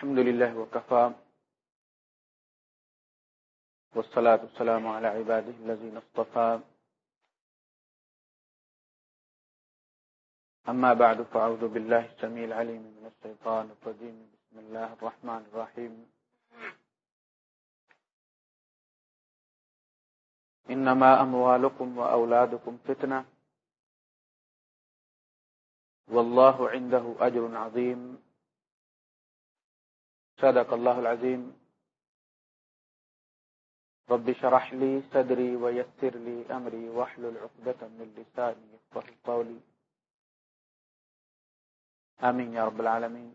الحمد لله وكفى. والصلاة والسلام على عباده الذين اصطفى. أما بعد، فأعوذ بالله السميع العليم من الشيطان الرجيم. بسم الله الرحمن الرحيم. إنما أموالكم وأولادكم فتنة. والله عنده أجر عظيم. صدق الله العظيم رب شرح لي صدري ويسر لي أمري واحلل عقدة من لساني يفقه قولي آمين يا رب العالمين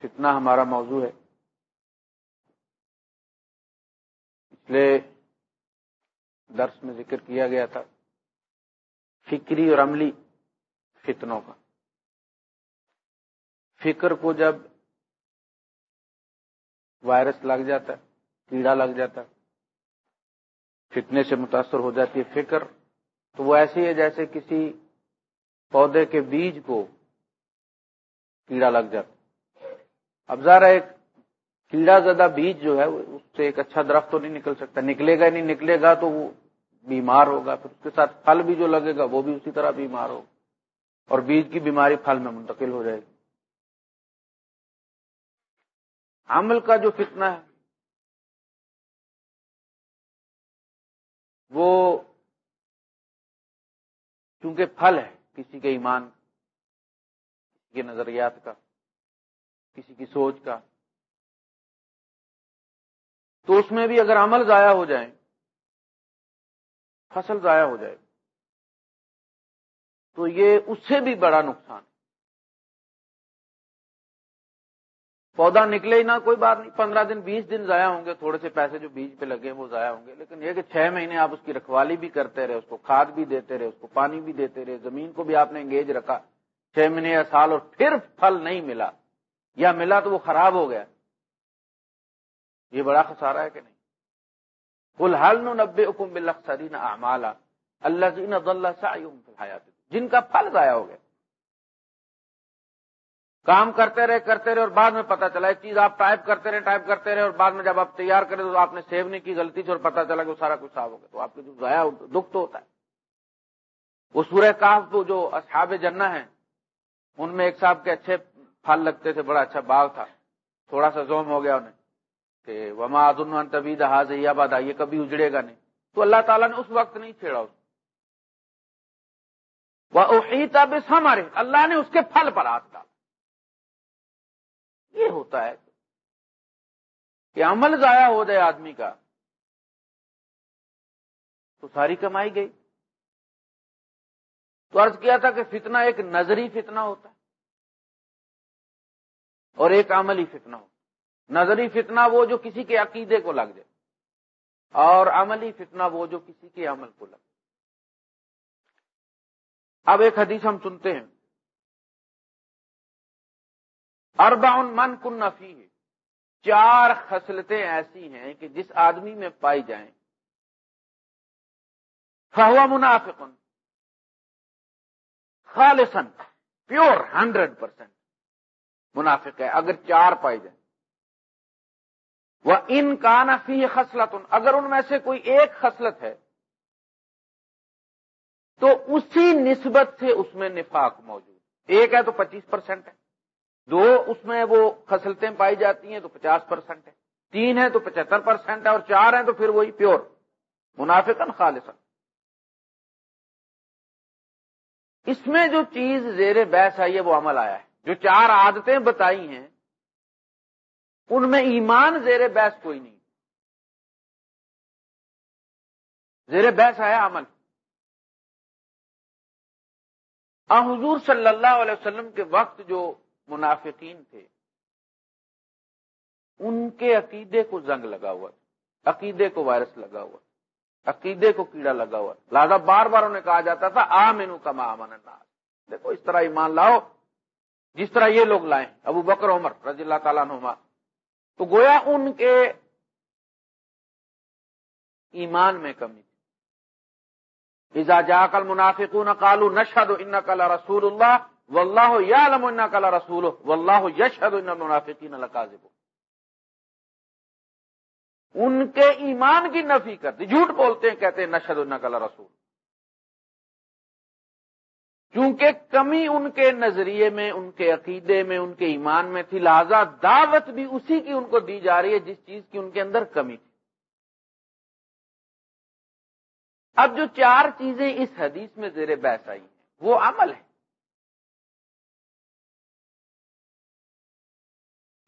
فتنہ ہمارا موضوع ہے. پچھلے درس میں ذکر کیا گیا تھا فکری اور عملی فتنوں کا. فکر کو جب وائرس لگ جاتا ہے، کیڑا لگ جاتا ہے، فتنے سے متاثر ہو جاتی ہے فکر، تو وہ ایسی ہے جیسے کسی پودے کے بیج کو کیڑا لگ جاتا اب ذرا ایک کیڑا زدہ بیج جو ہے، اس سے ایک اچھا درخت تو نہیں نکل سکتا۔ نکلے گا نہیں نکلے گا تو وہ بیمار ہوگا۔ پھر اس کے ساتھ پھل بھی جو لگے گا، وہ بھی اسی طرح بیمار ہوگا۔ اور بیج کی بیماری پھل میں منتقل ہو جائے گی۔ عمل کا جو فتنہ ہے، وہ چونکہ پھل ہے، کسی کے ایمان کسی کے نظریات کا، کسی کی سوچ کا۔ تو اس میں بھی اگر عمل ضائع ہو جائیں فصل ضائع ہو جائے، تو یہ اس سے بھی بڑا نقصان پودا نکلے ہی نہ، کوئی بات نہیں۔ پندرہ دن، بیس دن ضائع ہوں گے۔ تھوڑے سے پیسے جو بیج پہ لگے وہ ضائع ہوں گے۔ لیکن یہ کہ چھ مہینے آپ اس کی رکھوالی بھی کرتے رہے، اس کو کھاد بھی دیتے رہے، اس کو پانی بھی دیتے رہے، زمین کو بھی آپ نے انگیج رکھا۔ چھ مہینے یا سال اور پھر پھل نہیں ملا۔ یا ملا تو وہ خراب ہو گیا۔ یہ بڑا خسارہ ہے کہ نہیں؟ کل حل نبے حکم بلخصرین اعمالا اللہ جین حیات جن کا پھل ضائع ہو گیا۔ کام کرتے رہے کرتے رہے اور بعد میں پتا چلا، ایک چیز آپ ٹائپ کرتے رہے، ٹائپ کرتے رہے اور بعد میں جب آپ تیار کرے تو آپ نے سیو نہیں کی، غلطی سے اور پتا چلا کہ وہ سارا کچھ صاف ہو گیا۔ تو آپ کے جو ضائع دکھ تو ہوتا ہے۔ وہ سورہ کاف تو جو اصحاب جنا ہے ان میں ایک صاحب کے اچھے پھل لگتے تھے، بڑا اچھا باغ تھا۔ تھوڑا سا زوم ہو گیا انہیں کہ وما ادن طبی دہاز یہ یہ کبھی اجڑے گا نہیں۔ تو اللہ تعالیٰ نے اس وقت نہیں چھیڑا اس وہ اللہ نے اس کے پھل پر ہاتھ ڈالا۔ یہ ہوتا ہے کہ عمل ضائع ہو جائے آدمی کا تو ساری کمائی گئی تو عرض کیا تھا کہ فتنہ ایک نظری فتنہ ہوتا ہے اور ایک عملی فتنہ ہوتا نظری فتنہ وہ جو کسی کے عقیدے کو لگ جائے اور عملی فتنہ وہ جو کسی کے عمل کو لگ جائے۔ اب ایک حدیث ہم سنتے ہیں۔ ارباؤن من کن نفی چار خصلتیں ایسی ہیں کہ جس آدمی میں پائی جائیں۔ فہو منافقن۔ خالصن پیور ہنڈریڈ پرسینٹ منافق ہے، اگر چار پائی جائیں۔ وہ ان کا نفی خصلت اگر ان میں سے کوئی ایک خصلت ہے، تو اسی نسبت سے اس میں نفاق موجود۔ ایک ہے تو پچیس پرسینٹ ہے۔ دو اس میں وہ خصلتیں پائی جاتی ہیں تو پچاس پرسینٹ ہے تین ہے تو پچہتر پرسینٹ ہے اور چار ہیں تو پھر وہی پیور منافقن خالص اس میں جو چیز زیر بحث آئی ہے وہ عمل آیا ہے، جو چار عادتیں بتائی ہیں، ان میں ایمان زیر بحث کوئی نہیں۔ زیر بحث آیا عمل۔ حضور صلی اللہ علیہ وسلم کے وقت جو منافقین تھے۔ ان کے عقیدے کو زنگ لگا ہوا عقیدے کو وائرس لگا ہوا عقیدے کو کیڑا لگا ہوا لہٰذا بار بار انہیں کہا جاتا تھا آ مینو کما امن دیکھو، اس طرح ایمان لاؤ، جس طرح یہ لوگ لائیں ابو بکر عمر رضی اللہ تعالیٰ نما تو گویا ان کے ایمان میں کمی تھی۔ ایزا جا کل منافق نہ کالو نشد ان کل رسول اللہ و اللہ یا لم ان رسول و اللہ یشد ان ان کے ایمان کی نفی کرتی جھوٹ بولتے ہیں، کہتے ہیں نشد ان رسول کیونکہ کمی ان کے نظریے میں، ان کے عقیدے میں، ان کے ایمان میں تھی، لہذا دعوت بھی اسی کی ان کو دی جا رہی ہے، جس چیز کی ان کے اندر کمی تھی۔ اب جو چار چیزیں اس حدیث میں زیر بحث آئی ہیں، وہ عمل ہے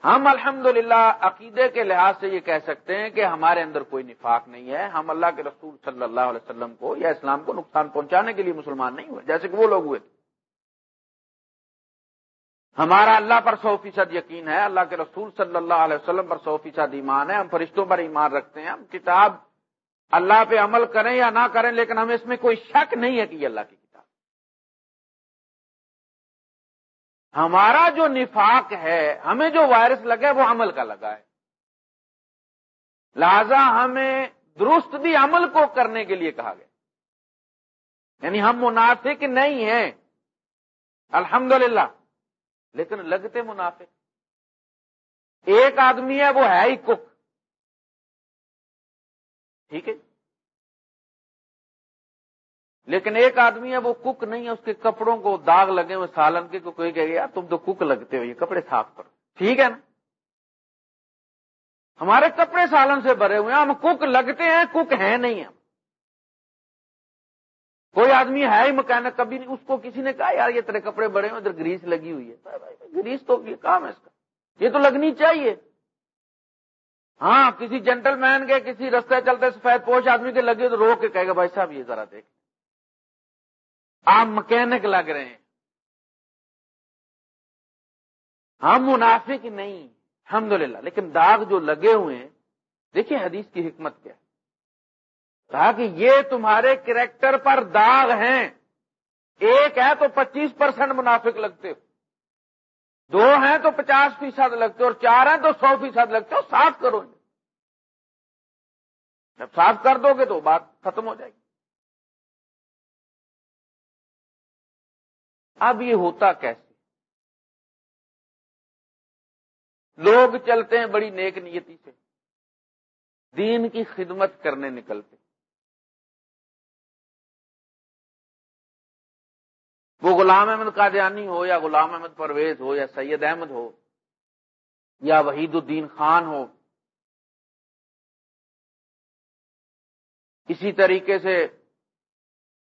ہم الحمد عقیدے کے لحاظ سے یہ کہہ سکتے ہیں کہ ہمارے اندر کوئی نفاق نہیں ہے۔ ہم اللہ کے رسول صلی اللہ علیہ وسلم کو یا اسلام کو نقصان پہنچانے کے لیے مسلمان نہیں ہوئے، جیسے کہ وہ لوگ ہوئے۔ ہمارا اللہ پر سو فیصد یقین ہے، اللہ کے رسول صلی اللہ علیہ وسلم پر سو فیصد ایمان ہے۔ ہم فرشتوں پر ایمان رکھتے ہیں۔ ہم کتاب اللہ پہ عمل کریں یا نہ کریں، لیکن ہمیں اس میں کوئی شک نہیں ہے کہ یہ اللہ کی ہمارا جو نفاق ہے، ہمیں جو وائرس لگا ہے، وہ عمل کا لگا ہے۔ لہذا ہمیں درست بھی عمل کو کرنے کے لیے کہا گیا۔ یعنی ہم منافق نہیں ہیں۔ الحمدللہ۔ لیکن لگتے منافق۔ ایک آدمی ہے، وہ ہے ہی کک۔ ٹھیک ہے؟ لیکن ایک آدمی ہے، وہ کک نہیں ہے، اس کے کپڑوں کو داغ لگے ہوئے، سالن کے کوئی کہ یار تم تو کک لگتے ہو، یہ کپڑے صاف کرو ٹھیک ہے نا؟ ہمارے کپڑے سالن سے بھرے ہوئے ہیں، ہم کک لگتے ہیں کک ہیں نہیں ہم۔ کوئی آدمی ہے ہی مکینک، کبھی نہیں، اس کو کسی نے کہا، یار یہ تیرے کپڑے بڑے ہوئے ادھر گریس لگی ہوئی ہے۔ گریس تو یہ کام ہے اس کا۔ یہ تو لگنی چاہیے۔ ہاں کسی جینٹل مین کے کسی رستے چلتے سفید پوش آدمی کے لگے تو روک کے کہے گا، بھائی صاحب، یہ ذرا دیکھ۔ آپ مکینک لگ رہے ہیں۔ ہم منافق نہیں، الحمدللہ، لیکن داغ جو لگے ہوئے ہیں دیکھیے حدیث کی حکمت کیا کہا کہ یہ تمہارے کریکٹر پر داغ ہیں۔ ایک ہے تو پچیس پرسینٹ منافق لگتے ہو۔ دو ہیں تو پچاس فیصد لگتے اور چار ہیں تو سو فیصد لگتے ہو۔ صاف کرو۔ جب صاف کر دو گے تو بات ختم ہو جائے گی۔ اب یہ ہوتا کیسے؟ لوگ چلتے ہیں بڑی نیک نیتی سے، دین کی خدمت کرنے نکلتے وہ غلام احمد قادیانی ہو یا غلام احمد پرویز ہو یا سید احمد ہو یا وحید الدین خان ہو، اسی طریقے سے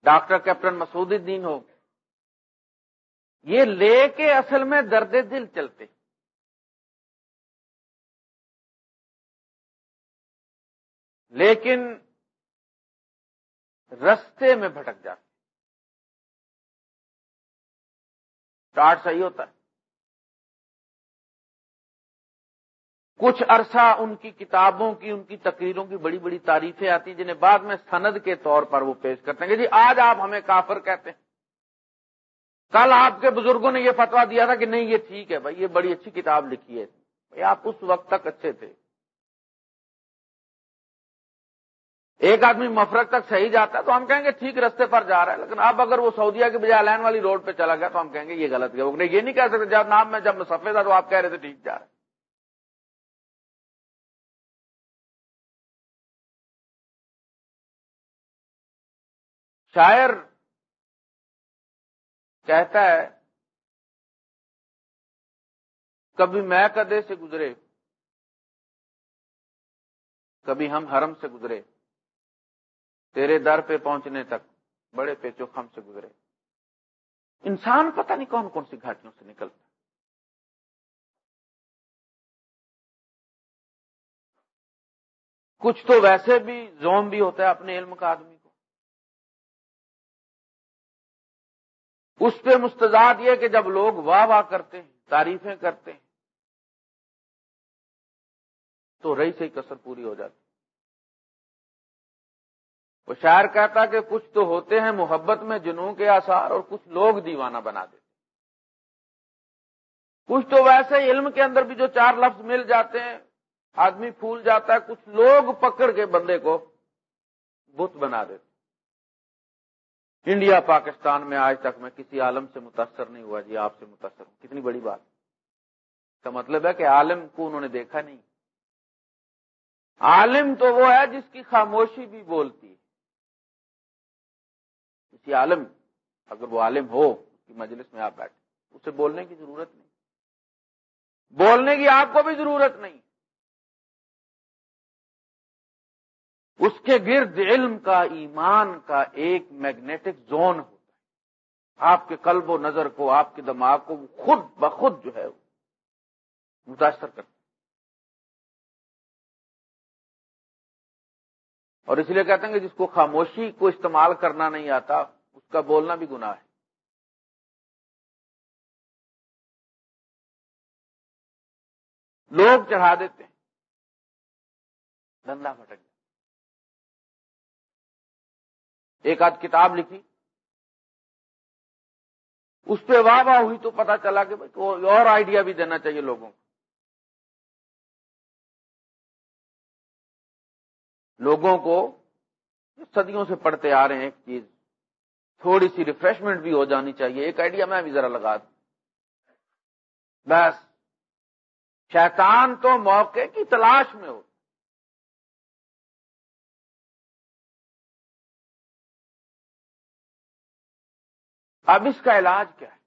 ڈاکٹر کیپٹن مسعود الدین ہو یہ لے کے اصل میں درد دل چلتے لیکن رستے میں بھٹک جاتے اسٹارٹ صحیح ہوتا ہے۔ کچھ عرصہ ان کی کتابوں کی، ان کی تقریروں کی بڑی بڑی تعریفیں آتی جنہیں بعد میں سند کے طور پر وہ پیش کرتے ہیں۔ کہ جی آج آپ ہمیں کافر کہتے ہیں۔ کل آپ کے بزرگوں نے یہ فتوا دیا تھا کہ نہیں، یہ ٹھیک ہے بھائی، یہ بڑی اچھی کتاب لکھی ہے۔ بھائی آپ اس وقت تک اچھے تھے۔ ایک آدمی مفرق تک صحیح جاتا ہے تو ہم کہیں گے ٹھیک رستے پر جا رہا ہے، لیکن اب اگر وہ سعودیہ کے بجائے لائن والی روڈ پہ چلا گیا تو ہم کہیں گے یہ غلط گیا وہ یہ نہیں کہہ سکتے، جب نام میں جب مسفے تھا تو آپ کہہ رہے تھے ٹھیک جا رہے شاعر کہتا ہے، کبھی میں کدے سے گزرے، کبھی ہم حرم سے گزرے، تیرے در پہ پہنچنے تک بڑے پیچو خم سے گزرے۔ انسان پتہ نہیں کون کون سی گھاٹیوں سے نکلتا کچھ تو ویسے بھی زوم بھی ہوتا ہے، اپنے علم کا آدمی۔ اس پہ مستضاد یہ کہ جب لوگ واہ واہ کرتے ہیں، تعریفیں کرتے ہیں، تو رہی سے کسر پوری ہو جاتی۔ وہ شاعر کہتا کہ کچھ تو ہوتے ہیں محبت میں جنوں کے آثار اور کچھ لوگ دیوانہ بنا دیتے کچھ تو ویسے علم کے اندر بھی جو چار لفظ مل جاتے ہیں، آدمی پھول جاتا ہے، کچھ لوگ پکڑ کے بندے کو بت بنا دیتے انڈیا پاکستان میں آج تک میں کسی عالم سے متاثر نہیں ہوا جی آپ سے متاثر ہوں۔ کتنی بڑی بات۔ کا مطلب ہے کہ عالم کو انہوں نے دیکھا نہیں۔ عالم تو وہ ہے جس کی خاموشی بھی بولتی ہے۔ کسی عالم، اگر وہ عالم ہو، اس کی مجلس میں آپ بیٹھے اسے بولنے کی ضرورت نہیں۔ بولنے کی آپ کو بھی ضرورت نہیں۔ اس کے گرد علم کا، ایمان کا ایک میگنیٹک زون ہوتا ہے۔ آپ کے قلب و نظر کو، آپ کے دماغ کو خود بخود جو ہے متاثر کرتا اور اس لیے کہتے ہیں کہ جس کو خاموشی کو استعمال کرنا نہیں آتا، اس کا بولنا بھی گناہ ہے۔ لوگ چڑھا دیتے ہیں۔ دندا پھٹک ایک آدھ کتاب لکھی۔ اس پہ واہ واہ ہوئی تو پتا چلا کہ بھائی اور آئیڈیا بھی دینا چاہیے لوگوں کو۔ لوگوں کو صدیوں سے پڑھتے آ رہے ہیں ایک چیز، تھوڑی سی ریفریشمنٹ بھی ہو جانی چاہیے۔ ایک آئیڈیا میں بھی ذرا لگا دوں۔ بس، شیطان تو موقع کی تلاش میں ہو۔ اب اس کا علاج کیا ہے؟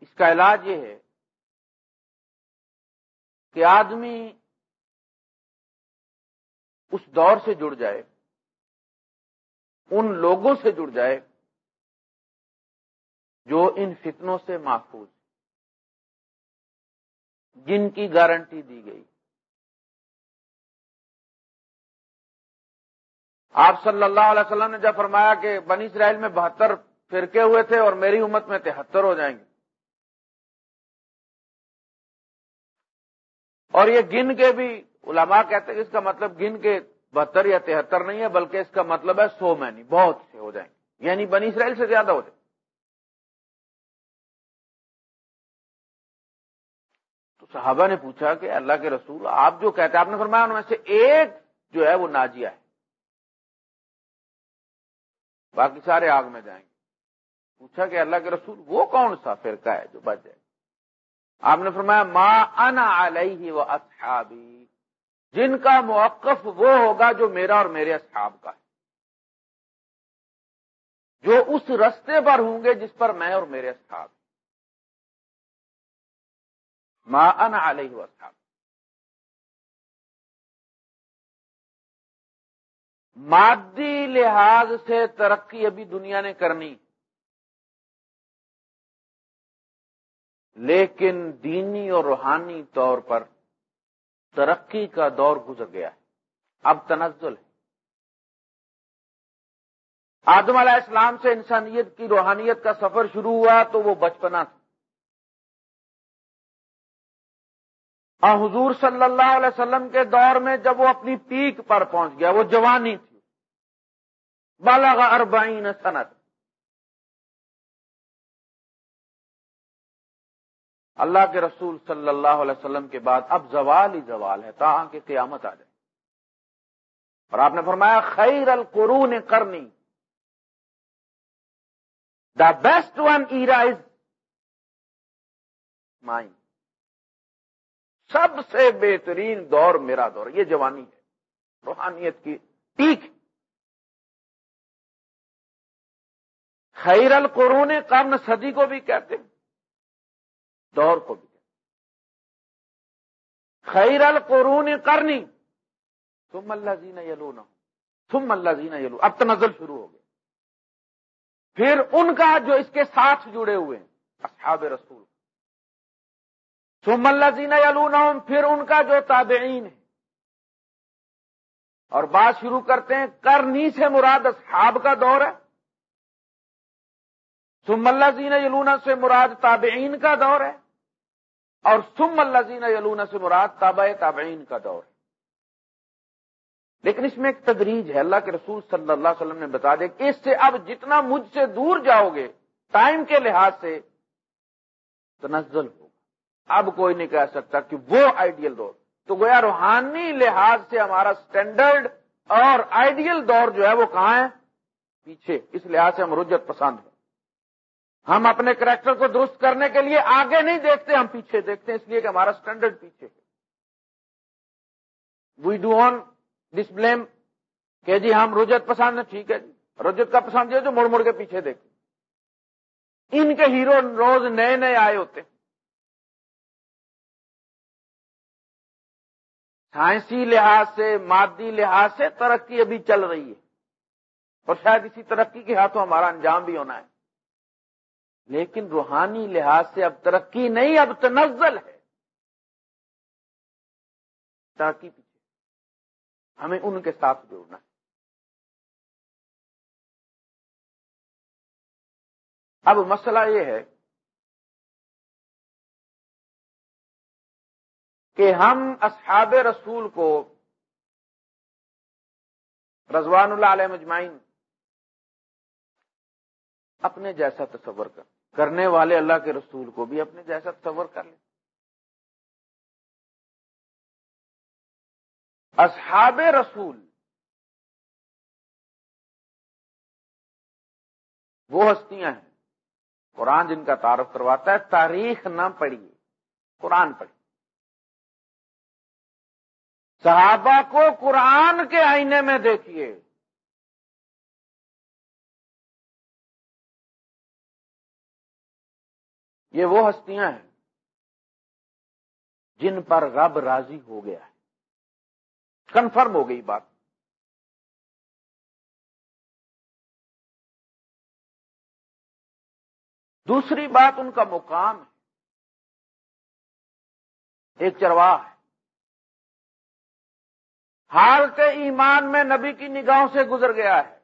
اس کا علاج یہ ہے کہ آدمی اس دور سے جڑ جائے، ان لوگوں سے جڑ جائے جو ان فتنوں سے محفوظ جن کی گارنٹی دی گئی۔ آپ صلی اللہ علیہ وسلم نے جب فرمایا کہ بنی اسرائیل میں بہتر فرقے ہوئے تھے اور میری امت میں تہتر ہو جائیں گے۔ اور یہ گن کے بھی علماء کہتے ہیں اس کا مطلب گن کے بہتر یا تہتر نہیں ہے، بلکہ اس کا مطلب ہے سو مینی بہت سے ہو جائیں گے۔ یعنی بنی اسرائیل سے زیادہ ہو جائیں تو صحابہ نے پوچھا کہ اللہ کے رسول، آپ جو کہتے ہیں، آپ نے فرمایا ان میں سے ایک جو ہے وہ ناجیہ ہے۔ باقی سارے آگ میں جائیں گے۔ پوچھا کہ اللہ کے رسول، وہ کون سا فرقہ ہے جو بچ جائے؟ آپ نے فرمایا، ما انا علیہ و اصحابی۔ جن کا موقف وہ ہوگا جو میرا اور میرے اصحاب کا ہے۔ جو اس رستے پر ہوں گے جس پر میں اور میرے اصحاب۔ ما انا علیہ و اصحاب۔ مادی لحاظ سے ترقی ابھی دنیا نے کرنی۔ لیکن دینی اور روحانی طور پر ترقی کا دور گزر گیا۔ ہے اب تنزل ہے۔ آدم علیہ السلام سے انسانیت کی روحانیت کا سفر شروع ہوا تو وہ بچپنا تھا۔ حضور صلی اللہ علیہ وسلم کے دور میں جب وہ اپنی پیک پر پہنچ گیا، وہ جوانی تھی۔ بالغ اربعین سنت۔ اللہ کے رسول صلی اللہ علیہ وسلم کے بعد اب زوال ہی زوال ہے، تاہاں کہ قیامت آ جائے۔ اور آپ نے فرمایا، خیر القرون کرنی the best one era is mine سب سے بہترین دور میرا دور، یہ جوانی ہے۔ روحانیت کی ٹیک خیر القرون کرن صدی کو بھی کہتے ہیں، دور کو بھی کہتے خیر القرون کرنی تم اللہ زینا یلو نہ تم اللہ زینا یلو اب تنزل شروع ہو گئے پھر ان کا جو اس کے ساتھ جڑے ہوئے ہیں، اصحاب رسول۔ تم اللہ زینا یلو پھر ان کا جو تابعین ہے اور بات شروع کرتے ہیں کرنی سے مراد اصحاب کا دور ہے۔ سم اللہ زین یلونا سے مراد تابعین کا دور ہے اور سم اللہ زین یلونا سے مراد تابع تابعین کا دور ہے۔ لیکن اس میں ایک تدریج ہے۔ اللہ کے رسول صلی اللہ علیہ وسلم نے بتا دیا کہ اس سے اب جتنا مجھ سے دور جاؤ گے، ٹائم کے لحاظ سے تنزل ہوگا۔ اب کوئی نہیں کہہ سکتا کہ وہ آئیڈیل دور۔ تو گویا روحانی لحاظ سے ہمارا سٹینڈرڈ اور آئیڈیل دور جو ہے وہ کہاں ہے؟ پیچھے۔ اس لحاظ سے ہم رجت پسند ہیں۔ ہم اپنے کریکٹر کو درست کرنے کے لیے آگے نہیں دیکھتے، ہم پیچھے دیکھتے ہیں، اس لیے کہ ہمارا اسٹینڈرڈ پیچھے ہے۔ وی ڈو آن ڈسپلیم کہ جی ہم رجت پسند ہیں، ٹھیک ہے جی۔ رجت کا پسند یہ جو مڑ مڑ کے پیچھے دیکھتے ان کے ہیرو روز نئے نئے آئے ہوتے سائنسی لحاظ سے، مادی لحاظ سے ترقی ابھی چل رہی ہے۔ اور شاید اسی ترقی کے ہاتھوں ہمارا انجام بھی ہونا ہے۔ لیکن روحانی لحاظ سے اب ترقی نہیں، اب تنزل ہے۔ ترقی پیچھے۔ ہمیں ان کے ساتھ جوڑنا ہے۔ اب مسئلہ یہ ہے کہ ہم اصحاب رسول کو رضوان اللہ علیہ مجمعین اپنے جیسا تصور کر کرنے والے اللہ کے رسول کو بھی اپنے جیسا تصور کر لیں۔ اصحاب رسول۔ وہ ہستیاں ہیں۔ قرآن جن کا تعارف کرواتا ہے، تاریخ نہ پڑھیے، قرآن پڑھیے۔ صحابہ کو قرآن کے آئینے میں دیکھیے۔ یہ وہ ہستیاں ہیں جن پر رب راضی ہو گیا ہے۔ کنفرم ہو گئی بات۔ دوسری بات ان کا مقام ہے۔ ایک چرواہ ہے۔ حالت ایمان میں نبی کی نگاہوں سے گزر گیا ہے۔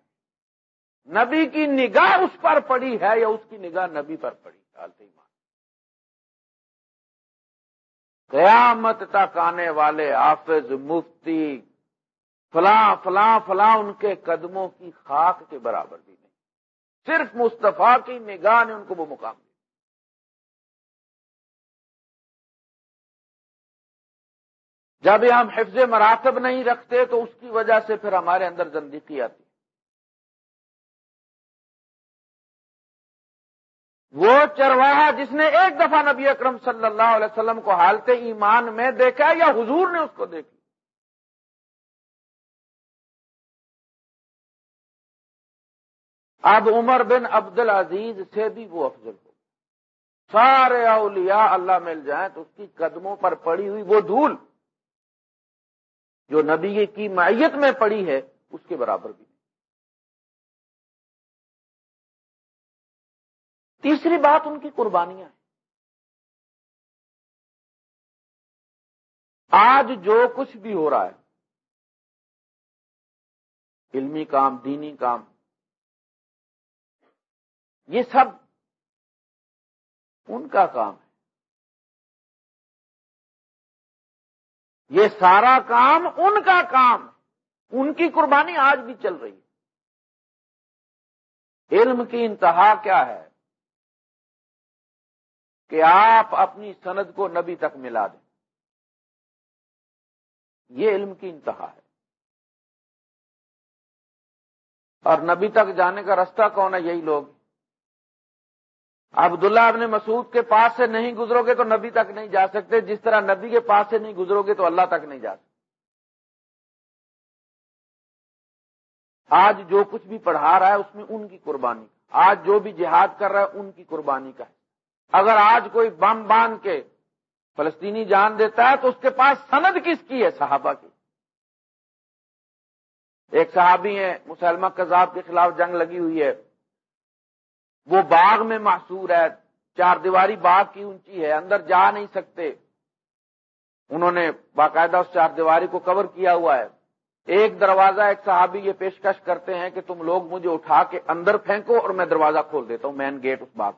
نبی کی نگاہ اس پر پڑی ہے یا اس کی نگاہ نبی پر پڑی؟ حالت ایمان۔ قیامت تک آنے والے حافظ مفتی فلاں فلاں فلاں ان کے قدموں کی خاک کے برابر بھی نہیں۔ صرف مصطفیٰ کی نگاہ نے ان کو وہ مقام دیا۔ جب ہم حفظ مراتب نہیں رکھتے تو اس کی وجہ سے پھر ہمارے اندر زندگی آتی۔ وہ چرواہا جس نے ایک دفعہ نبی اکرم صلی اللہ علیہ وسلم کو حالت ایمان میں دیکھا یا حضور نے اس کو دیکھی اب عمر بن عبد العزیز سے بھی وہ افضل ہو سارے اولیاء اللہ مل جائیں تو اس کی قدموں پر پڑی ہوئی وہ دھول جو نبی کی معیت میں پڑی ہے، اس کے برابر بھی۔ تیسری بات ان کی قربانیاں ہیں۔ آج جو کچھ بھی ہو رہا ہے، علمی کام، دینی کام، یہ سب ان کا کام ہے۔ یہ سارا کام ان کا کام ان کی قربانی آج بھی چل رہی ہے۔ علم کی انتہا کیا ہے؟ کہ آپ اپنی سند کو نبی تک ملا دیں۔ یہ علم کی انتہا ہے۔ اور نبی تک جانے کا رستہ کون ہے؟ یہی لوگ۔ عبداللہ ابن مسعود کے پاس سے نہیں گزرو گے تو نبی تک نہیں جا سکتے۔ جس طرح نبی کے پاس سے نہیں گزرو گے تو اللہ تک نہیں جا سکتے۔ آج جو کچھ بھی پڑھا رہا ہے اس میں ان کی قربانی۔ آج جو بھی جہاد کر رہا ہے ان کی قربانی کا ہے اگر آج کوئی بم باندھ کے فلسطینی جان دیتا ہے تو اس کے پاس سند کس کی ہے صحابہ کی؟ ایک صحابی ہے مسلمہ کذاب کے خلاف جنگ لگی ہوئی ہے۔ وہ باغ میں محصور ہے، چار دیواری باغ کی اونچی ہے، اندر جا نہیں سکتے۔ انہوں نے باقاعدہ اس چار دیواری کو کور کیا ہوا ہے۔ ایک دروازہ، ایک صحابی یہ پیشکش کرتے ہیں کہ تم لوگ مجھے اٹھا کے اندر پھینکو اور میں دروازہ کھول دیتا ہوں مین گیٹ اس باغ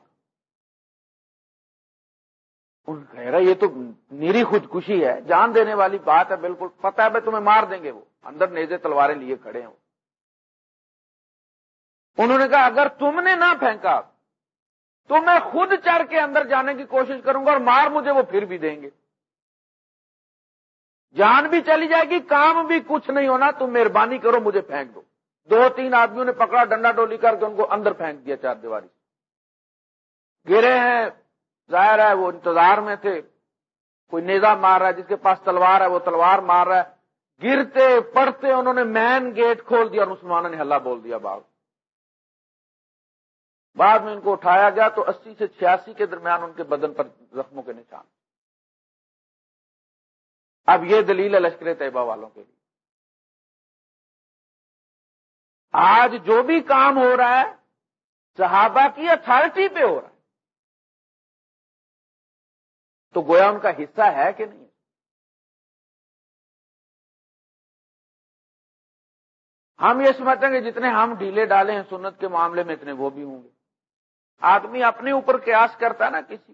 ان کہہ رہا یہ تو میری خودکشی ہے، جان دینے والی بات ہے، بالکل۔ پتہ ہے بھائی تمہیں مار دیں گے وہ۔ اندر نیزے تلواریں لیے کھڑے ہیں انہوں نے کہا، اگر تم نے نہ پھینکا، تو میں خود چڑھ کے اندر جانے کی کوشش کروں گا اور مار مجھے وہ پھر بھی دیں گے۔ جان بھی چلی جائے گی، کام بھی کچھ نہیں ہونا، تم مہربانی کرو، مجھے پھینک دو۔ دو تین آدمیوں نے پکڑا، ڈنڈا ڈولی کر کے ان کو اندر پھینک دیا چار دیواری گرے ہیں ظاہر ہے وہ انتظار میں تھے۔ کوئی نیزا مار رہا ہے، جس کے پاس تلوار ہے، وہ تلوار مار رہا ہے۔ گرتے پڑتے انہوں نے مین گیٹ کھول دیا اور مسلمانوں نے ہلا بول دیا باغ بعد میں ان کو اٹھایا گیا تو اسی سے چھیاسی کے درمیان ان کے بدن پر زخموں کے نشان۔ اب یہ دلیل ہے لشکر طیبہ والوں کے لیے۔ آج جو بھی کام ہو رہا ہے، صحابہ کی اتارٹی پہ ہو رہا ہے۔ تو گویا ان کا حصہ ہے کہ نہیں؟ ہم یہ سمجھتے ہیں کہ جتنے ہم ڈھیلے ڈالے ہیں سنت کے معاملے میں، اتنے وہ بھی ہوں گے۔ آدمی اپنے اوپر قیاس کرتا ہے نا کسی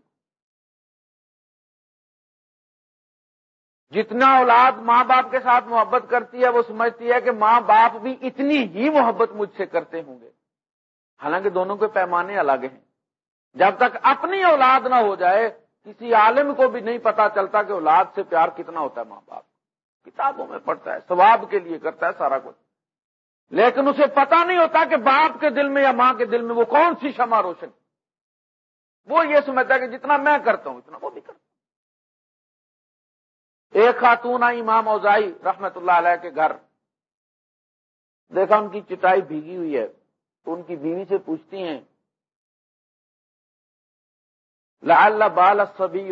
جتنا اولاد ماں باپ کے ساتھ محبت کرتی ہے، وہ سمجھتی ہے کہ ماں باپ بھی اتنی ہی محبت مجھ سے کرتے ہوں گے۔ حالانکہ دونوں کے پیمانے الگ ہیں۔ جب تک اپنی اولاد نہ ہو جائے کسی عالم کو بھی نہیں پتا چلتا کہ اولاد سے پیار کتنا ہوتا ہے ماں باپ کتابوں میں پڑھتا ہے، ثواب کے لیے کرتا ہے سارا کچھ۔ لیکن اسے پتا نہیں ہوتا کہ باپ کے دل میں یا ماں کے دل میں وہ کون سی شمع روشن۔ وہ یہ سمجھتا ہے کہ جتنا میں کرتا ہوں، اتنا وہ بھی کرتا ہوں۔ ایک خاتون آئی امام اوزائی رحمت اللہ علیہ کے گھر۔ دیکھا ان کی چٹائی بھیگی ہوئی ہے۔ تو ان کی بیوی سے پوچھتی ہیں لال بال سبھی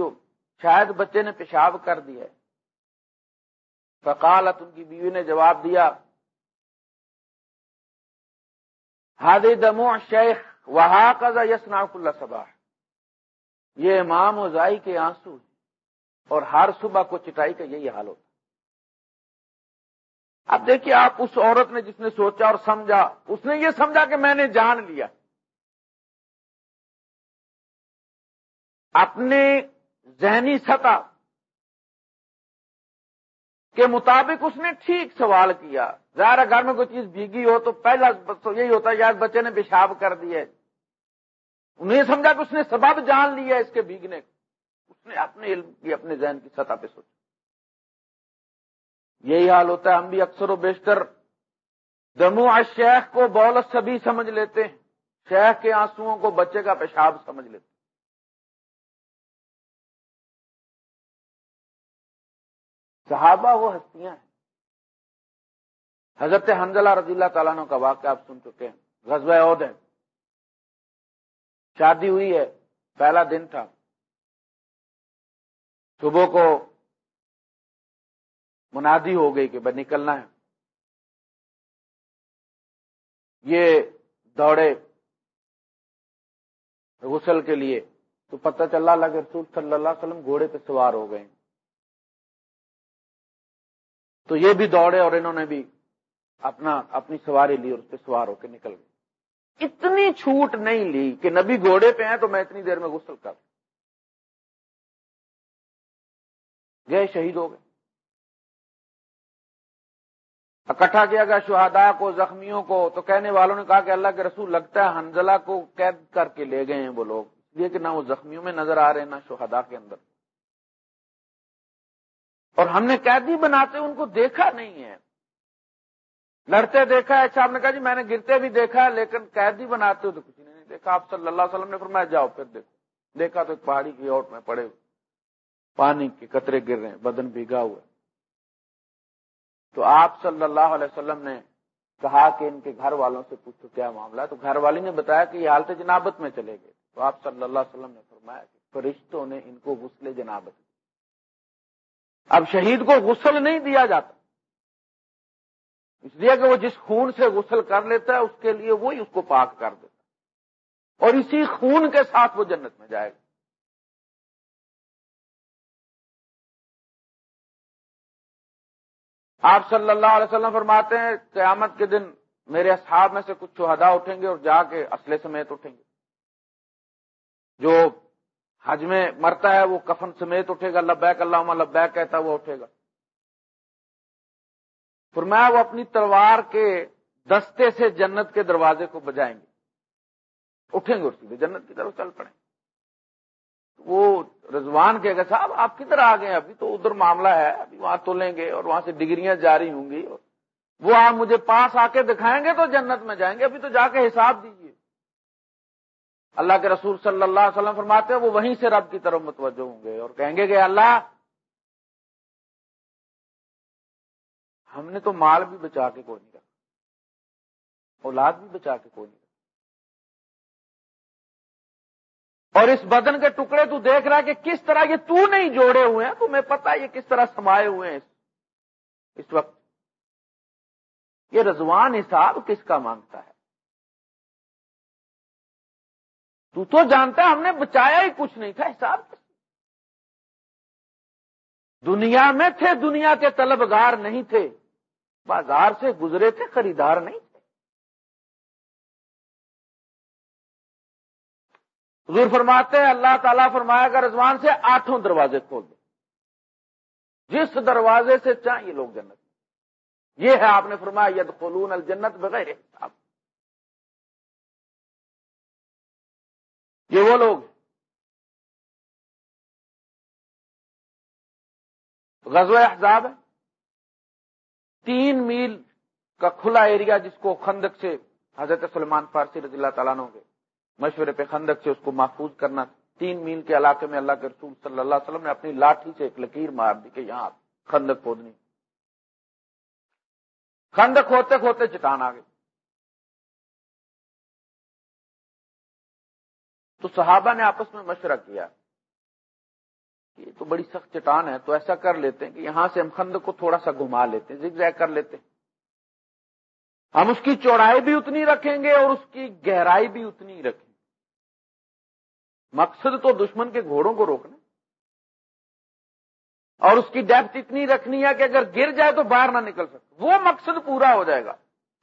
شاید بچے نے پیشاب کر دیا فقالت، ان کی بیوی نے جواب دیا ہاد دمو شیخ وہا کا یسنا اللہ صبح یہ امام وزائی کے آنسو اور ہر صبح کو چٹائی کا یہی حال ہوتا۔ اب دیکھیے، آپ اس عورت نے جس نے سوچا اور سمجھا، اس نے یہ سمجھا کہ میں نے جان لیا۔ اپنے ذہنی سطح کے مطابق اس نے ٹھیک سوال کیا۔ ظاہر گھر میں کوئی چیز بھیگی ہو تو پہلا یہی ہوتا ہے یار بچے نے پیشاب کر دیا انہیں سمجھا کہ اس نے سبب جان لیا اس کے بھیگنے کو۔ اس نے اپنے علم کی اپنے ذہن کی سطح پہ سوچا۔ یہی حال ہوتا ہے، ہم بھی اکثر و بیشتر دمو شیخ کو بولت سبھی سمجھ لیتے ہیں۔ شیخ کے آنسو کو بچے کا پیشاب سمجھ لیتے صحابہ وہ ہستیاں ہیں۔ حضرت حنزلہ رضی اللہ تعالیٰ کا واقعہ آپ سن چکے ہیں۔ غزوہ عہد ہے۔ شادی ہوئی ہے، پہلا دن تھا۔ صبح کو منادی ہو گئی کہ بھائی نکلنا ہے۔ یہ دوڑے غسل کے لیے تو پتہ چلا اللہ کے رسول صلی اللہ علیہ وسلم گھوڑے پہ سوار ہو گئے۔ تو یہ بھی دوڑے اور انہوں نے بھی اپنا اپنی سواری لی اور اس پہ سوار ہو کے نکل گئے۔ اتنی چھوٹ نہیں لی کہ نبی گھوڑے پہ ہیں تو میں اتنی دیر میں غسل کر گئے، شہید ہو گئے۔ اکٹھا کیا گیا شہادا کو، زخمیوں کو، تو کہنے والوں نے کہا کہ اللہ کے رسول لگتا ہے حنزلہ کو قید کر کے لے گئے ہیں وہ لوگ۔ یہ کہ نہ وہ زخمیوں میں نظر آ رہے ہیں، نہ شہادا کے اندر۔ اور ہم نے قیدی بناتے، ان کو دیکھا نہیں ہے۔ لڑتے دیکھا اچھا، ہے صاحب نے کہا جی میں نے گرتے بھی دیکھا، لیکن قیدی بناتے ہو تو کسی نے نہیں دیکھا۔ آپ صلی اللہ علیہ وسلم نے فرمایا، جاؤ پھر دیکھو۔ دیکھا تو ایک پہاڑی کی اوٹ میں پڑے ہوئے۔ پانی کے قطرے گر رہے ہیں، بدن بھیگا ہوا تو آپ صلی اللہ علیہ وسلم نے کہا کہ ان کے گھر والوں سے پوچھو کیا معاملہ تو گھر والی نے بتایا کہ یہ حالت جنابت میں چلے گئے۔ تو آپ صلی اللہ علیہ وسلم نے فرمایا کہ فرشتوں نے ان کو غسل جنابت دی اب شہید کو غسل نہیں دیا جاتا۔ اس لیے کہ وہ جس خون سے غسل کر لیتا ہے، اس کے لیے وہی اس کو پاک کر دیتا اور اسی خون کے ساتھ وہ جنت میں جائے گا۔ آپ صلی اللہ علیہ وسلم فرماتے ہیں، قیامت کے دن میرے اصحاب میں سے کچھ چوہدا اٹھیں گے اور جا کے اسلحے سمیت اٹھیں گے۔ جو حج میں مرتا ہے وہ کفن سمیت اٹھے گا، لبیک اللہ لبیک کہتا ہے وہ اٹھے گا۔ فرمایا وہ اپنی تلوار کے دستے سے جنت کے دروازے کو بجائیں گے۔ اٹھیں گے اسی جنت کی طرف چل پڑیں۔ وہ رضوان کے گا، صاحب آپ کدھر آ گئے؟ ابھی تو ادھر معاملہ ہے، ابھی وہاں تو لیں گے اور وہاں سے ڈگریاں جاری ہوں گی۔ وہ آپ مجھے پاس آ کے دکھائیں گے تو جنت میں جائیں گے، ابھی تو جا کے حساب دیجیے اللہ کے رسول صلی اللہ علیہ وسلم فرماتے ہیں، وہ وہیں سے رب کی طرف متوجہ ہوں گے اور کہیں گے کہ اللہ، ہم نے تو مال بھی بچا کے کوئی نہیں رکھا، اولاد بھی بچا کے کوئی نہیں رکھا۔ اور اس بدن کے ٹکڑے تو دیکھ رہا ہے کہ کس طرح یہ تو نہیں جوڑے ہوئے ہیں، تمہیں پتا یہ کس طرح سمائے ہوئے ہیں اس وقت۔ یہ رضوان حساب کس کا مانگتا ہے؟ تو تو جانتا ہے ہم نے بچایا ہی کچھ نہیں تھا حساب۔ دنیا میں تھے، دنیا کے طلبگار نہیں تھے، بازار سے گزرے تھے، خریدار نہیں تھے۔ حضور فرماتے ہیں، اللہ تعالیٰ فرمایا کر رضوان سے آٹھوں دروازے کھول دو، جس دروازے سے چاہیے لوگ جنت۔ یہ ہے، آپ نے فرمایا ید قلون الجنت بغیر یہ وہ لوگ غزو احزاب ہے۔ تین میل کا کھلا ایریا جس کو خندق سے حضرت سلمان فارسی رضی اللہ تعالیٰ نے مشورے پہ خندق سے اس کو محفوظ کرنا، تین میل کے علاقے میں اللہ کے رسول صلی اللہ علیہ وسلم نے اپنی لاٹھی سے ایک لکیر مار دی کہ یہاں خندق کھودنی خندق کھوتے کھوتے چٹان آ گئی۔ تو صحابہ نے آپس میں مشورہ کیا کہ یہ تو بڑی سخت چٹان ہے، تو ایسا کر لیتے ہیں کہ یہاں سے ہم خندق کو تھوڑا سا گھما لیتے ہیں، زگ کر لیتے ہیں۔ ہم اس کی چوڑائی بھی اتنی رکھیں گے اور اس کی گہرائی بھی اتنی رکھیں گے۔ مقصد تو دشمن کے گھوڑوں کو روکنا اور اس کی ڈیپتھ اتنی رکھنی ہے کہ اگر گر جائے تو باہر نہ نکل سکے وہ مقصد پورا ہو جائے گا۔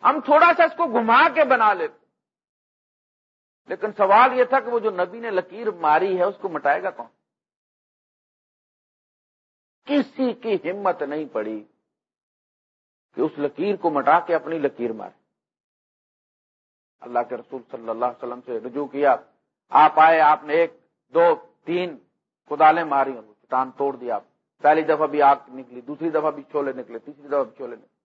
ہم تھوڑا سا اس کو گھما کے بنا لیتے لیکن سوال یہ تھا کہ وہ جو نبی نے لکیر ماری ہے اس کو مٹائے گا کون؟ کسی کی ہمت نہیں پڑی کہ اس لکیر کو مٹا کے اپنی لکیر مارے۔ اللہ کے رسول صلی اللہ علیہ وسلم سے رجوع کیا۔ آپ آئے، آپ نے ایک، دو، تین کدالیں ماری چٹان توڑ دیا آپ۔ پہلی دفعہ بھی آگ نکلی، دوسری دفعہ بھی چھولے نکلے، تیسری دفعہ بھی چھولے نکلے۔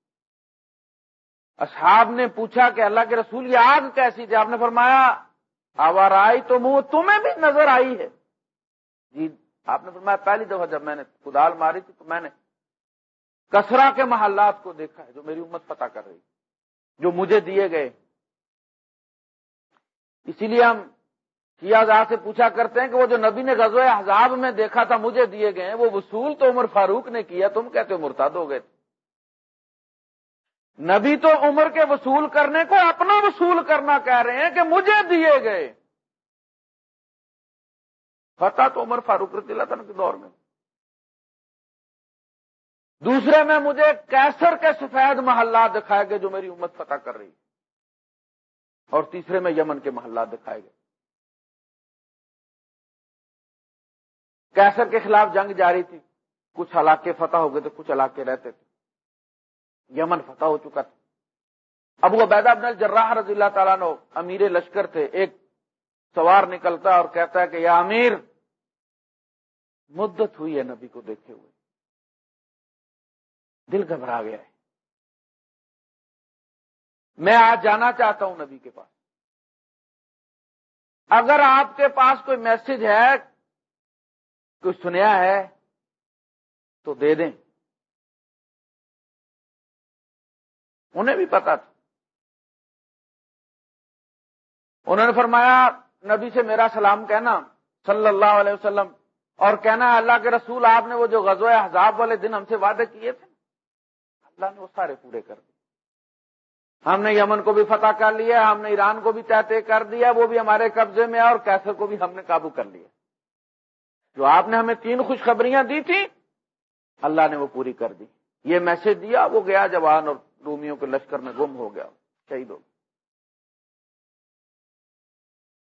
اصحاب نے پوچھا کہ اللہ کے رسول یہ آگ کیسی تھی؟ آپ نے فرمایا آوار آئی تو منہ تمہیں بھی نظر آئی ہے۔ جی آپ نے فرمایا پہلی دفعہ جب میں نے کدال ماری تھی تو میں نے کسرا کے محلات کو دیکھا ہے جو میری امت پتہ کر رہی جو مجھے دیے گئے۔ اسی لیے ہم شیعہ سے پوچھا کرتے ہیں کہ وہ جو نبی نے غزو احزاب میں دیکھا تھا مجھے دیے گئے ہیں، وہ وصول تو عمر فاروق نے کیا، تم کہتے ہو مرتاد ہو گئے تھے۔ نبی تو عمر کے وصول کرنے کو اپنا وصول کرنا کہہ رہے ہیں کہ مجھے دیے گئے۔ فتح تو عمر فاروق رضی اللہ تعالیٰ کے دور میں۔ دوسرے میں مجھے کیسر کے سفید محلات دکھائے گئے جو میری امت فتح کر رہی۔ اور تیسرے میں یمن کے محلات دکھائے گئے۔ کیسر کے خلاف جنگ جاری تھی۔ کچھ علاقے فتح ہو گئے تھے کچھ علاقے رہتے تھے۔ یمن فتح ہو چکا تھا۔ ابو عبیدہ ابن الجراح رضی اللہ تعالیٰ نے امیر لشکر تھے۔ ایک سوار نکلتا اور کہتا ہے کہ یا امیر، مدت ہوئی ہے نبی کو دیکھے ہوئے۔ دل گھبرا گیا ہے۔ میں آج جانا چاہتا ہوں نبی کے پاس۔ اگر آپ کے پاس کوئی میسج ہے، کوئی سنیا ہے، تو دے دیں۔ انہیں بھی پتا تھا۔ انہوں نے فرمایا، نبی سے میرا سلام کہنا، صلی اللہ علیہ وسلم، اور کہنا، اللہ کے رسول، آپ نے وہ جو غزوہ حزاب والے دن ہم سے وعدے کیے تھے۔ اللہ نے وہ سارے پورے کر دیے۔ ہم نے یمن کو بھی فتح کر لیا، ہم نے ایران کو بھی طے کر دیا، وہ بھی ہمارے قبضے میں اور کیسر کو بھی ہم نے قابو کر لیا۔ جو آپ نے ہمیں تین خوشخبریاں دی تھی اللہ نے وہ پوری کر دی۔ یہ میسج دیا، وہ گیا جوان اور رومیوں کے لشکر میں گم ہو گیا، شہید ہو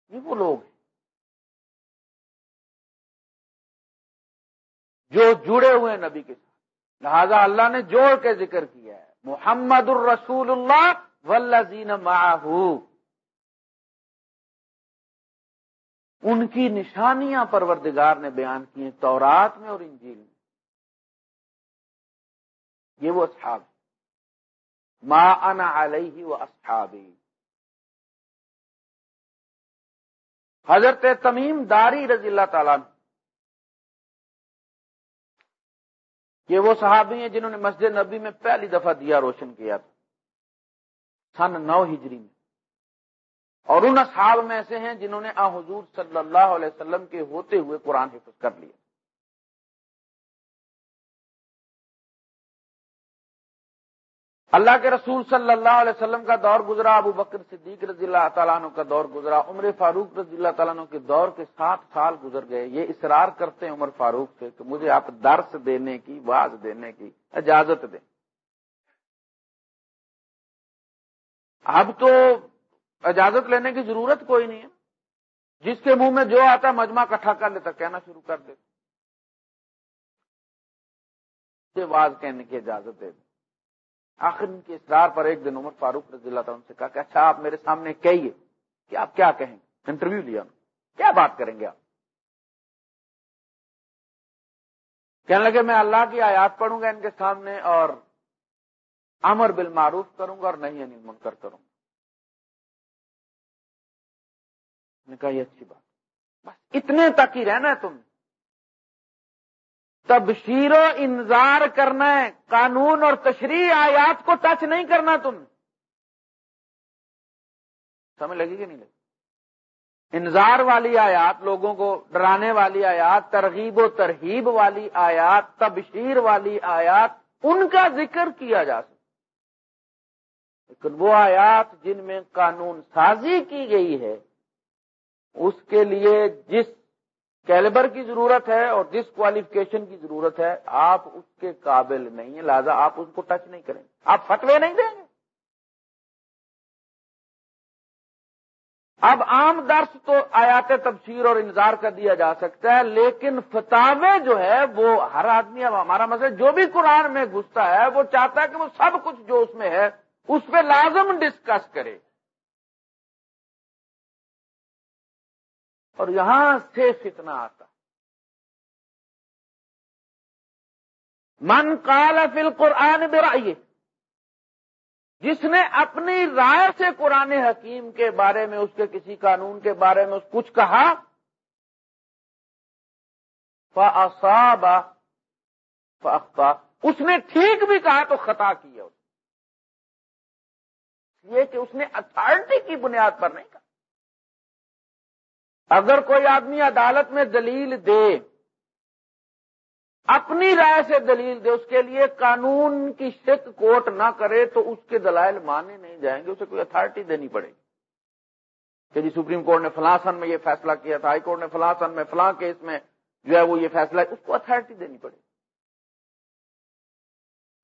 یہ وہ لوگ ہیں۔ جو جڑے ہوئے نبی کے ساتھ۔ لہذا اللہ نے جوڑ کے ذکر کیا ہے۔ محمد الرسول اللہ ولزین ماہو ان کی نشانیاں پروردگار نے بیان کی ہیں تورات میں اور انجیل میں۔ یہ وہ اصحاب ما انا علیہ و اصحابی حضرت تمیم داری رضی اللہ تعالیٰ نے یہ وہ صحابی ہیں جنہوں نے مسجد نبی میں پہلی دفعہ دیا روشن کیا تھا، سن نو ہجری میں۔ اور ان اصحاب میں ایسے ہیں جنہوں نے آ حضور صلی اللہ علیہ وسلم کے ہوتے ہوئے قرآن حفظ کر لیا۔ اللہ کے رسول صلی اللہ علیہ وسلم کا دور گزرا، ابو بکر صدیق رضی اللہ تعالیٰ عنہ کا دور گزرا، عمر فاروق رضی اللہ تعالیٰ عنہ کے دور کے سات سال گزر گئے۔ یہ اصرار کرتے ہیں عمر فاروق سے کہ مجھے آپ درس دینے کی باز دینے کی اجازت دیں۔ اب تو اجازت لینے کی ضرورت کوئی نہیں ہے۔ جس کے منہ میں جو آتا مجمع کٹھا کر لیتا، کہنا شروع کر دیتا۔ واز کہنے کی اجازت دے دیں۔ آخر ان کے اصرار پر ایک دن عمر فاروق رضی اللہ تعالیٰ سے کہا کہ اچھا آپ میرے سامنے کہیے کہ آپ کیا کہیں؟ گے انٹرویو لیا کیا بات کریں گے آپ؟ کہنے لگے، میں اللہ کی آیات پڑھوں گا ان کے سامنے اور امر بالمعروف کروں گا اور نہیں انل منکر کروں گا۔ نے کہا، یہ اچھی بات۔ بس اتنے تک ہی رہنا ہے تم۔ تبشیر و انذار کرنا ہے۔ قانون اور تشریح آیات کو ٹچ نہیں کرنا تم۔ سمجھ لگی کہ نہیں لگی؟ انذار والی آیات، لوگوں کو ڈرانے والی آیات، ترغیب و ترہیب والی آیات، تبشیر والی آیات، ان کا ذکر کیا جا سکتا لیکن وہ آیات جن میں قانون سازی کی گئی ہے، اس کے لیے جس کیلیبر کی ضرورت ہے اور جس کوالیفکیشن کی ضرورت ہے، آپ اس کے قابل نہیں ہیں، لہذا آپ اس کو ٹچ نہیں کریں گے۔ آپ فتوے نہیں دیں گے۔ اب عام درس تو آیات تفسیر اور انتظار کر دیا جا سکتا ہے، لیکن فتوے جو ہے وہ ہر آدمی، اب ہمارا مسئلہ جو بھی قرآن میں گھستا ہے، وہ چاہتا ہے کہ وہ سب کچھ جو اس میں ہے، اس پہ لازم ڈسکس کرے۔ اور یہاں سے فتنہ آتا من کال فل قرآن برائیے جس نے اپنی رائے سے قرآن حکیم کے بارے میں، اس کے کسی قانون کے بارے میں کچھ کہا فصابا فا اس نے ٹھیک بھی کہا تو خطا کی ہے۔ یہ کہ اس نے اتارٹی کی بنیاد پر نہیں کہا۔ اگر کوئی آدمی عدالت میں دلیل دے، اپنی رائے سے دلیل دے، اس کے لیے قانون کی شک کوٹ نہ کرے تو اس کے دلائل مانے نہیں جائیں گے، اسے کوئی اتارٹی دینی پڑے گی۔ کہ جی سپریم کورٹ نے فلاں سن میں یہ فیصلہ کیا تھا، ہائی کورٹ نے فلاں سن میں، فلاں کیس میں جو ہے وہ یہ فیصلہ اس کو اتارٹی دینی پڑے گی۔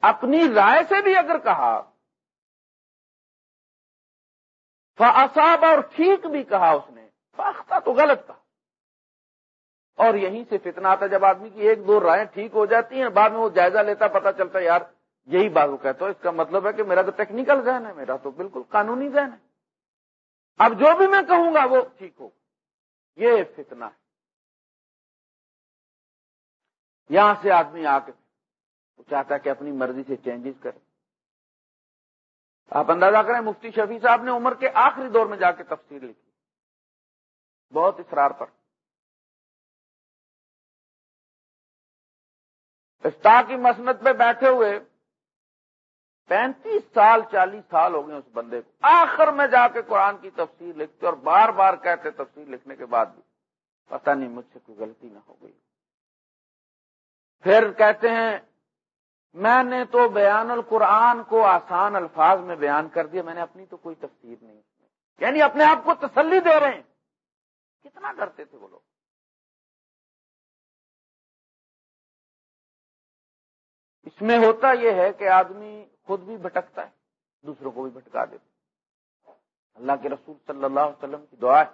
اپنی رائے سے بھی اگر کہا فصاب اور ٹھیک بھی کہا اس نے فاختہ تو غلط تھا۔ اور یہیں سے فتنہ آتا جب آدمی کی ایک دو رائے ٹھیک ہو جاتی ہیں، بعد میں وہ جائزہ لیتا پتا چلتا یار، یہی بات وہ کہتا اس کا مطلب ہے کہ میرا تو ٹیکنیکل ذہن ہے، میرا تو بالکل قانونی ذہن ہے۔ اب جو بھی میں کہوں گا، وہ ٹھیک ہو۔ یہ فتنہ ہے۔ یہاں سے آدمی آ کے وہ چاہتا ہے کہ اپنی مرضی سے چینجز کرے۔ آپ اندازہ کریں، مفتی شفیع صاحب نے عمر کے آخری دور میں جا کے تفسیر لکھی۔ بہت اصرار پر۔ اسٹا کی مسنت پہ بیٹھے ہوئے پینتیس سال، چالیس سال ہو گئے اس بندے کو۔ آخر میں جا کے قرآن کی تفسیر لکھتے اور بار بار کہتے تفسیر لکھنے کے بعد بھی۔ پتہ نہیں مجھ سے کوئی غلطی نہ ہو گئی۔ پھر کہتے ہیں، میں نے تو بیان القرآن کو آسان الفاظ میں بیان کر دیا، میں نے اپنی تو کوئی تفسیر نہیں۔ یعنی اپنے آپ کو تسلی دے رہے ہیں۔ کتنا ڈرتے تھے وہ لوگ؟ اس میں ہوتا یہ ہے کہ آدمی خود بھی بھٹکتا ہے، دوسروں کو بھی بھٹکا دیتا اللہ کے رسول صلی اللہ علیہ وسلم کی دعا ہے۔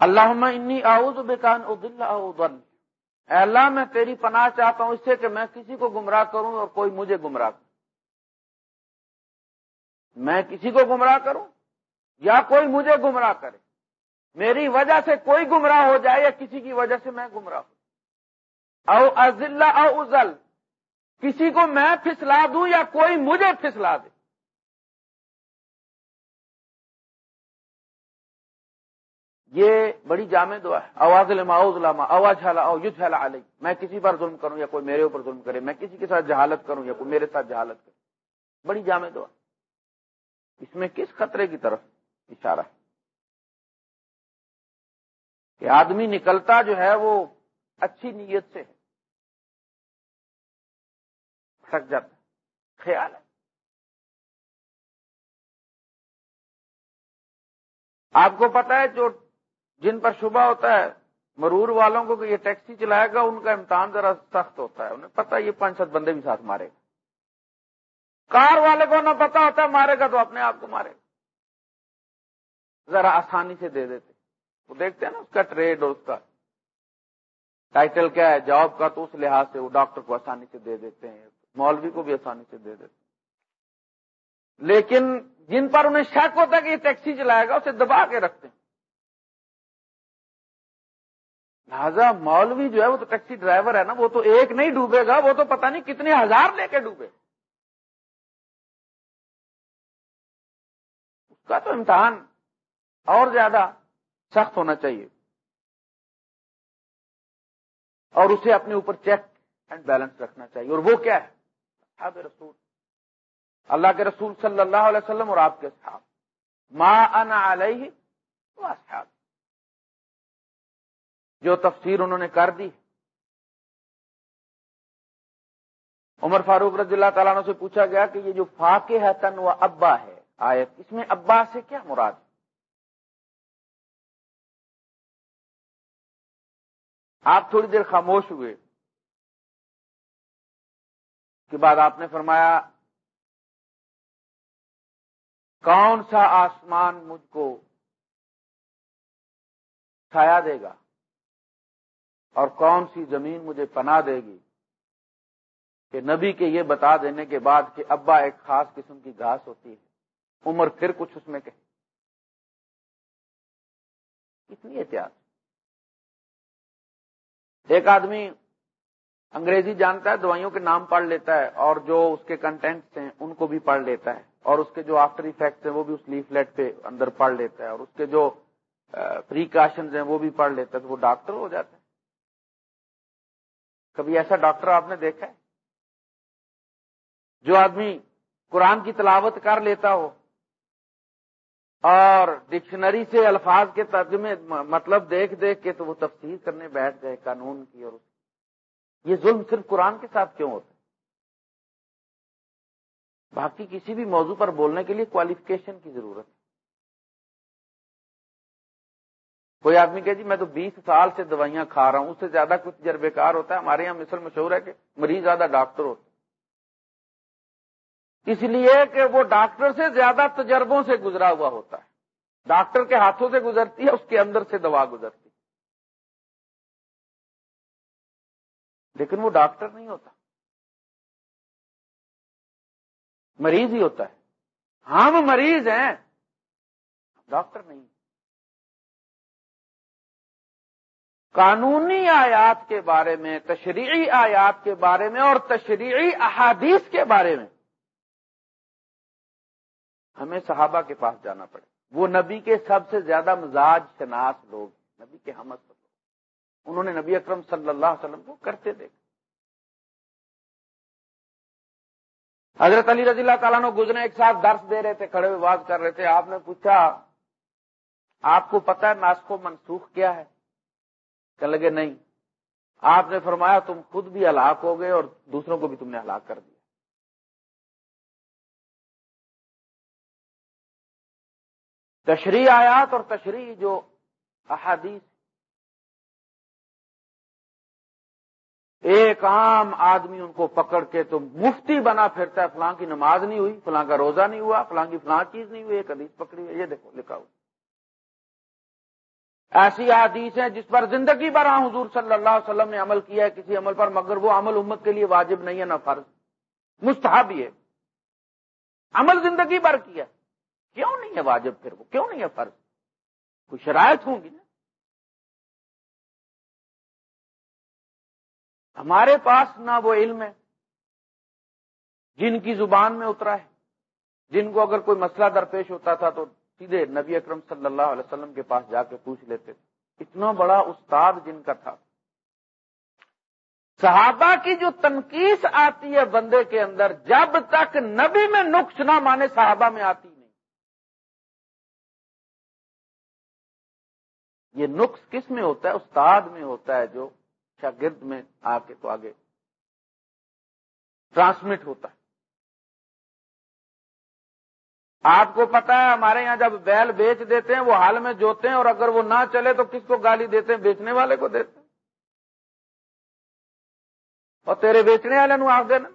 اللہ انی اعوذ بکان اضل او اے اللہ، میں تیری پناہ چاہتا ہوں، اس سے کہ میں کسی کو گمراہ کروں اور کوئی مجھے گمراہ کروں میں کسی کو گمراہ کروں یا کوئی مجھے گمراہ کرے؟ میری وجہ سے کوئی گمراہ ہو جائے یا کسی کی وجہ سے میں گمراہ ہوں؟ او ازل او ازل، کسی کو میں پھسلا دوں یا کوئی مجھے پھسلا دے؟ یہ بڑی جامع دعا ہے۔ آواز علما آواز او یوتھ علی میں کسی پر ظلم کروں یا کوئی میرے اوپر ظلم کرے؟ میں کسی کے ساتھ جہالت کروں یا کوئی میرے ساتھ جہالت کرے؟ بڑی جامع دعا۔ اس میں کس خطرے کی طرف اشارہ ہے؟ کہ آدمی نکلتا جو ہے وہ اچھی نیت سے پھٹک جاتا خیال ہے۔ آپ کو پتا ہے جو جن پر شبہ ہوتا ہے، مرور والوں کو کہ یہ ٹیکسی چلائے گا، ان کا امتحان ذرا سخت ہوتا ہے۔ انہیں پتا یہ پانچ سات بندے بھی ساتھ مارے گا۔ کار والے کو نہ پتا ہوتا ہے، مارے گا تو اپنے آپ کو مارے گا۔ ذرا آسانی سے دے دیتے۔ وہ دیکھتے ہیں نا اس کا ٹریڈ اور اس کا۔ ٹائٹل کیا ہے؟ جاب کا تو اس لحاظ سے وہ ڈاکٹر کو آسانی سے دے دیتے ہیں۔ مولوی کو بھی آسانی سے دے دیتے۔ ہیں لیکن جن پر انہیں شک ہوتا ہے کہ یہ ٹیکسی چلائے گا، اسے دبا کے رکھتے ہیں۔ لہذا مولوی جو ہے وہ تو ٹیکسی ڈرائیور ہے نا، وہ تو ایک نہیں ڈوبے گا، وہ تو پتہ نہیں کتنے ہزار لے کے ڈوبے۔ کا تو امتحان اور زیادہ سخت ہونا چاہیے۔ اور اسے اپنے اوپر چیک اینڈ بیلنس رکھنا چاہیے۔ اور وہ کیا ہے؟ رسول۔ اللہ کے رسول صلی اللہ علیہ وسلم اور آپ کے صحاب ما انا علیہ اصحاب۔ جو تفسیر انہوں نے کر دی۔ عمر فاروق رضی اللہ تعالیٰ سے پوچھا گیا کہ یہ جو فاقے ہے تن و ابا ہے آیت، اس میں ابا سے کیا مراد؟ ہے آپ تھوڑی دیر خاموش ہوئے۔ کے بعد آپ نے فرمایا، کون سا آسمان مجھ کو چھایا دے گا؟ اور کون سی زمین مجھے پناہ دے گی؟ کہ نبی کے یہ بتا دینے کے بعد کہ ابا ایک خاص قسم کی گھاس ہوتی ہے۔ عمر پھر کچھ اس میں کہ اتنی احتیاط۔ ایک آدمی انگریزی جانتا ہے، دوائیوں کے نام پڑھ لیتا ہے اور جو اس کے کنٹینٹس ہیں ان کو بھی پڑھ لیتا ہے اور اس کے جو آفٹر افیکٹس ہیں وہ بھی اس لیف لیٹ پہ اندر پڑھ لیتا ہے اور اس کے جو پریکاشنز ہیں وہ بھی پڑھ لیتا ہے تو وہ ڈاکٹر ہو جاتا ہے۔ کبھی ایسا ڈاکٹر آپ نے دیکھا ہے؟ جو آدمی قرآن کی تلاوت کر لیتا ہو اور ڈکشنری سے الفاظ کے ترجمے مطلب دیکھ دیکھ کے تو وہ تفصیل کرنے بیٹھ گئے قانون کی اور یہ ظلم صرف قرآن کے ساتھ کیوں ہوتا ہے؟ باقی کسی بھی موضوع پر بولنے کے لیے کوالیفکیشن کی ضرورت ہے۔ کوئی آدمی کہ جی میں تو بیس سال سے دوائیاں کھا رہا ہوں، اس سے زیادہ کچھ تجربے کار ہوتا ہے، ہمارے یہاں مثل مشہور ہے کہ مریض زیادہ ڈاکٹر ہوتا اس لیے کہ وہ ڈاکٹر سے زیادہ تجربوں سے گزرا ہوا ہوتا ہے۔ ڈاکٹر کے ہاتھوں سے گزرتی ہے، اس کے اندر سے دوا گزرتی لیکن وہ ڈاکٹر نہیں ہوتا۔ مریض ہی ہوتا ہے۔ ہم مریض ہیں۔ ڈاکٹر نہیں۔ قانونی آیات کے بارے میں، تشریعی آیات کے بارے میں اور تشریعی احادیث کے بارے میں ہمیں صحابہ کے پاس جانا پڑے۔ وہ نبی کے سب سے زیادہ مزاج شناس لوگ نبی کے ہم انہوں نے نبی اکرم صلی اللہ علیہ وسلم کو کرتے دیکھا۔ حضرت علی رضی اللہ تعالیٰ نے گزرے ایک ساتھ درس دے رہے تھے، کھڑے ہوئے بات کر رہے تھے۔ آپ نے پوچھا، آپ کو پتا ہے ناسکو منسوخ کیا ہے؟ کہ لگے، نہیں۔ آپ نے فرمایا، تم خود بھی ہلاک ہو گئے اور دوسروں کو بھی تم نے ہلاک کر دیا۔ تشریح آیات اور تشریح جو احادیث ایک عام آدمی ان کو پکڑ کے تو مفتی بنا پھرتا ہے، فلاں کی نماز نہیں ہوئی، فلاں کا روزہ نہیں ہوا، فلاں کی فلاں چیز نہیں ہوئی، ایک حدیث پکڑی ہے یہ دیکھو، لکھا ہوا۔ ایسی حدیث ہیں جس پر زندگی بھر ہاں حضور صلی اللہ علیہ وسلم نے عمل کیا ہے، کسی عمل پر، مگر وہ عمل امت کے لیے واجب نہیں ہے، نہ فرض، مستحب ہے عمل زندگی بھر کیا کیوں نہیں ہے واجب پھر وہ؟ کیوں نہیں ہے فرض؟ کوئی شرائط ہوں گی نا؟ ہمارے پاس نہ وہ علم ہے جن کی زبان میں اترا ہے۔ جن کو اگر کوئی مسئلہ درپیش ہوتا تھا تو سیدھے نبی اکرم صلی اللہ علیہ وسلم کے پاس جا کے پوچھ لیتے تھے۔ اتنا بڑا استاد جن کا تھا۔ صحابہ کی جو تنقید آتی ہے بندے کے اندر، جب تک نبی میں نقص نہ مانے، صحابہ میں آتی یہ نقص کس میں ہوتا ہے؟ استاد میں ہوتا ہے جو شاگرد میں آ کے تو آگے ٹرانسمٹ ہوتا ہے۔ آپ کو پتا ہے، ہمارے یہاں جب بیل بیچ دیتے ہیں، وہ حال میں جوتے ہیں اور اگر وہ نہ چلے تو کس کو گالی دیتے ہیں؟ بیچنے والے کو دیتے ہیں۔ اور تیرے بیچنے والے نو آپ دینا۔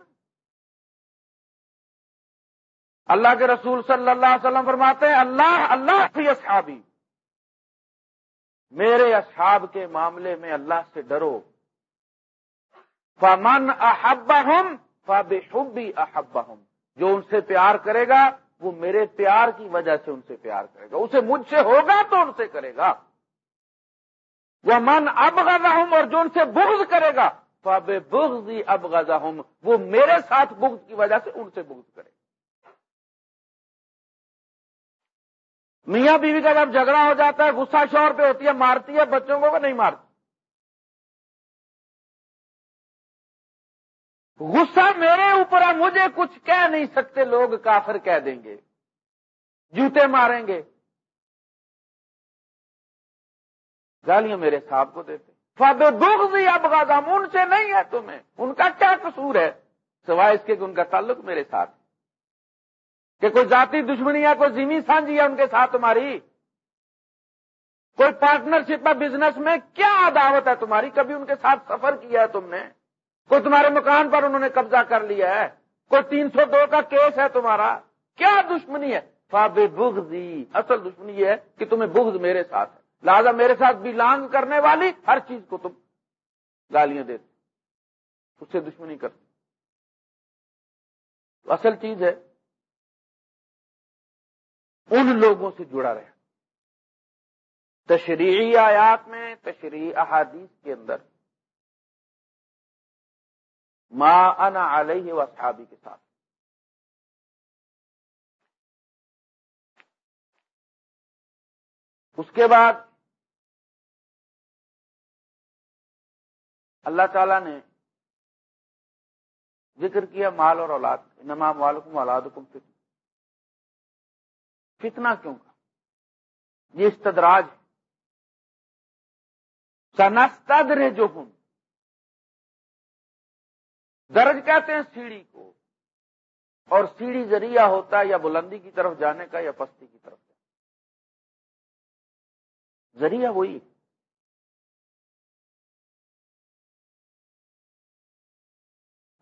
اللہ کے رسول صلی اللہ علیہ وسلم فرماتے ہیں، اللہ اللہ کی اصحابی۔ میرے اصحاب کے معاملے میں اللہ سے ڈرو۔ فمن احبا ہم فبی احبا جو ان سے پیار کرے گا، وہ میرے پیار کی وجہ سے ان سے پیار کرے گا۔ اسے مجھ سے ہوگا تو ان سے کرے گا۔ وہ من اب ہوں اور جو ان سے بغض کرے گا فب بغض اب ہوں وہ میرے ساتھ بغض کی وجہ سے ان سے بغض کرے گا۔ میاں بیوی کا جب جھگڑا ہو جاتا ہے، غصہ شور پہ ہوتی ہے، مارتی ہے، بچوں کو نہیں مارتی؟ غصہ میرے اوپر ہے، مجھے کچھ کہہ نہیں سکتے، لوگ کافر کہہ دیں گے، جوتے ماریں گے۔ گالیاں میرے صاحب کو دیتے فاد بھی اب غازم ان سے نہیں ہے تمہیں۔ ان کا کیا قصور ہے؟ سوائے اس کے کہ ان کا تعلق میرے ساتھ کہ کوئی ذاتی دشمنی ہے کوئی زمین سانجی ہے ان کے ساتھ تمہاری؟ کوئی پارٹنرشپ ہے بزنس میں کیا عداوت ہے تمہاری؟ کبھی ان کے ساتھ سفر کیا ہے تم نے؟ کوئی تمہارے مکان پر انہوں نے قبضہ کر لیا ہے؟ کوئی تین سو دو کا کیس ہے تمہارا؟ کیا دشمنی ہے؟ فاب بغضی۔ اصل دشمنی یہ ہے کہ تمہیں بغض میرے ساتھ ہے۔ لہذا میرے ساتھ بلانگ کرنے والی ہر چیز کو تم گالیاں دیتے اس سے دشمنی کرتے اصل چیز ہے ان لوگوں سے جڑا رہے۔ تشریعی آیات میں، تشریعی احادیث کے اندر۔ ما انا علیہ و صحابی کے ساتھ۔ اس کے بعد اللہ تعالی نے ذکر کیا مال اور اولاد۔ نمام والم اولاد کم فتنا فتنا کیوں کا؟ یہ استدراج سنستر جو ہوں، درج کہتے ہیں سیڑھی کو۔ اور سیڑھی ذریعہ ہوتا ہے یا بلندی کی طرف جانے کا یا پستی کی طرف جانے ذریعہ وہی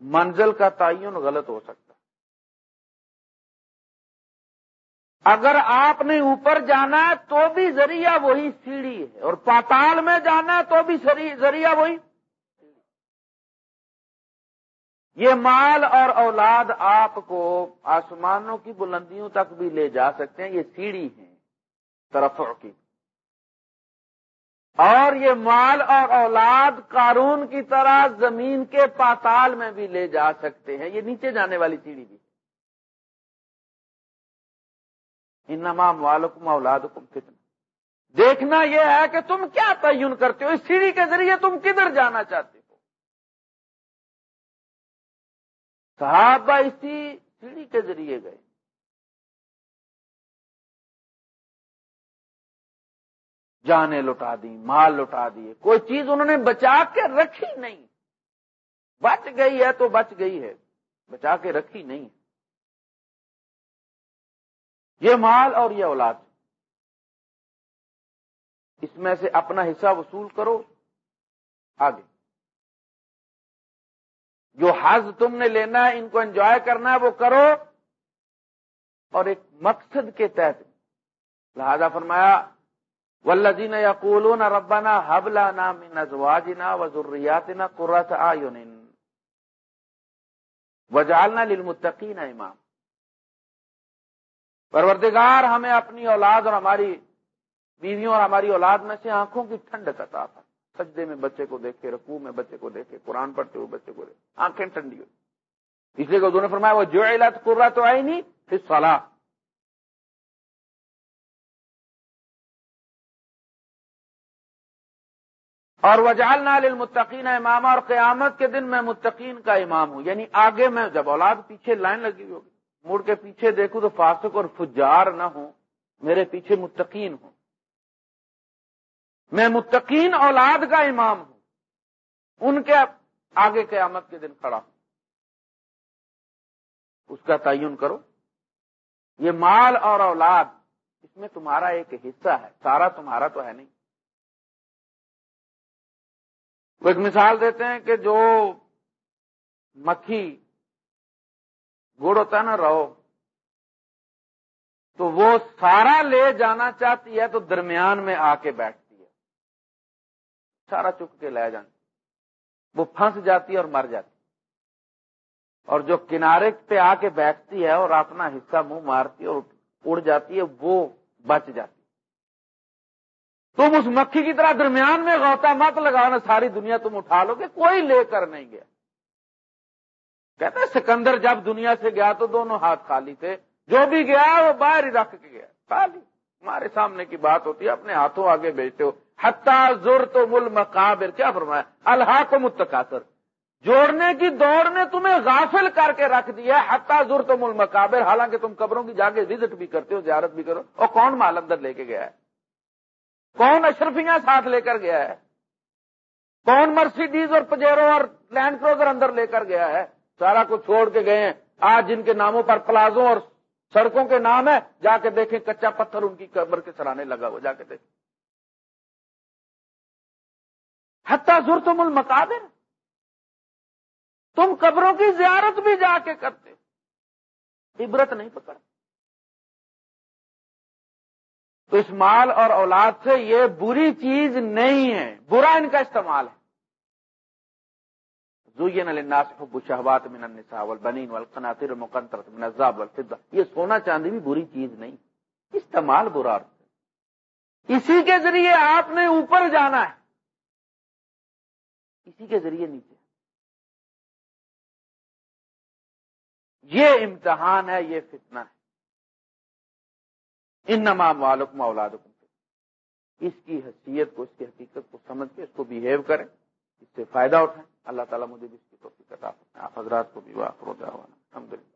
منزل کا تعین غلط ہو سکتا اگر آپ نے اوپر جانا ہے تو بھی ذریعہ وہی سیڑھی ہے اور پاتال میں جانا ہے تو بھی ذریعہ وہی یہ مال اور اولاد آپ کو آسمانوں کی بلندیوں تک بھی لے جا سکتے ہیں، یہ سیڑھی ہے طرف کی۔ اور یہ مال اور اولاد قارون کی طرح زمین کے پاتال میں بھی لے جا سکتے ہیں، یہ نیچے جانے والی سیڑھی بھی۔ انمام والکم اولادکم فتن دیکھنا یہ ہے کہ تم کیا تعین کرتے ہو؟ اس سیڑھی کے ذریعے تم کدھر جانا چاہتے ہو؟ صحابہ اسی سیڑھی کے ذریعے گئے۔ جانے لٹا دی مال لٹا دیے۔ کوئی چیز انہوں نے بچا کے رکھی نہیں۔ بچ گئی ہے تو بچ گئی ہے۔ بچا کے رکھی نہیں۔ یہ مال اور یہ اولاد۔ اس میں سے اپنا حصہ وصول کرو آگے۔ جو حض تم نے لینا ہے، ان کو انجوائے کرنا ہے، وہ کرو۔ اور ایک مقصد کے تحت۔ لہذا فرمایا ولزین یا کولو نہ حبلا نام نزواجنا و قرت آئن وجالنا للمتقین امام پروردگار ہمیں اپنی اولاد اور ہماری بیویوں اور ہماری اولاد میں سے آنکھوں کی ٹھنڈ کتا تھا سجدے میں بچے کو دیکھے رقو میں بچے کو دیکھے قرآن پڑھتے ہوئے بچے کو دیکھے آنکھیں ٹھنڈی ہوئی۔ اس لیے کہ نے فرمایا، وہ جو علت کر رہا تو آئی نہیں پھر سلا اور وجال نال المتقین امام اور قیامت کے دن میں متقین کا امام ہوں۔ یعنی آگے میں، جب اولاد پیچھے لائن لگی ہوگی مڑ کے پیچھے دیکھوں تو فاسق اور فجار نہ ہوں، میرے پیچھے متقین ہوں۔ میں متقین اولاد کا امام ہوں۔ ان کے آگے قیامت کے دن کھڑا ہوں۔ اس کا تعین کرو۔ یہ مال اور اولاد، اس میں تمہارا ایک حصہ ہے، سارا تمہارا تو ہے نہیں۔ وہ ایک مثال دیتے ہیں کہ جو مکھی گڑ ہوتا ہے نا، رہو۔ تو وہ سارا لے جانا چاہتی ہے تو درمیان میں آ کے بیٹھتی ہے۔ سارا چک کے لے جانا۔ وہ پھنس جاتی ہے اور مر جاتی اور جو کنارے پہ آ کے بیٹھتی ہے اور اپنا حصہ منہ مارتی ہے اور اڑ جاتی ہے، وہ بچ جاتی تم اس مکھی کی طرح درمیان میں غوطہ مت لگانا ساری دنیا تم اٹھا لو گے، کوئی لے کر نہیں گیا۔ کہتے سکندر جب دنیا سے گیا تو دونوں ہاتھ خالی تھے، جو بھی گیا وہ باہر ہی رکھ کے گیا۔ خالی۔ ہمارے سامنے کی بات ہوتی ہے، اپنے ہاتھوں آگے بیچتے ہو۔ حتہ زور تو مل مقابر کیا فرمایا؟ اللہ کو متقاصر جوڑنے کی دوڑ نے تمہیں غافل کر کے رکھ دیا حتہ زور تو مل مقابر حالانکہ تم قبروں کی جا کے وزٹ بھی کرتے ہو، زیارت بھی کرو۔ اور کون مال اندر لے کے گیا ہے؟ کون اشرفیاں ساتھ لے کر گیا ہے؟ کون مرسیڈیز اور پجیرو اور لینڈ کروزر اندر لے کر گیا ہے؟ سارا کچھ چھوڑ کے گئے ہیں۔ آج جن کے ناموں پر پلازوں اور سڑکوں کے نام ہے جا کے دیکھیں کچا پتھر ان کی قبر کے سرانے لگا ہوا۔ جا کے دیکھیں۔ حتہ زر تم المقابر۔ تم قبروں کی زیارت بھی جا کے کرتے عبرت نہیں پکڑ تو اس مال اور اولاد سے یہ بری چیز نہیں ہے۔ برا ان کا استعمال ہے۔ زوین الناس حب الشہوات من النساء والبنین والقناطر المقنطرة من الذهب والفضة یہ سونا چاندی بھی بری چیز نہیں۔ استعمال برا اسی کے ذریعے آپ نے اوپر جانا ہے۔ اسی کے ذریعے نیچے۔ یہ امتحان ہے، یہ فتنہ ہے۔ ان نمام والم اولادکم۔ اس کی حیثیت کو، اس کی حقیقت کو سمجھ کے اس کو بہیو کریں، اس سے فائدہ اٹھائیں۔ اللہ تعالیٰ مجھے بھی اس کی توفیق عطا آپ حضرات کو بھی واقع الحمد للہ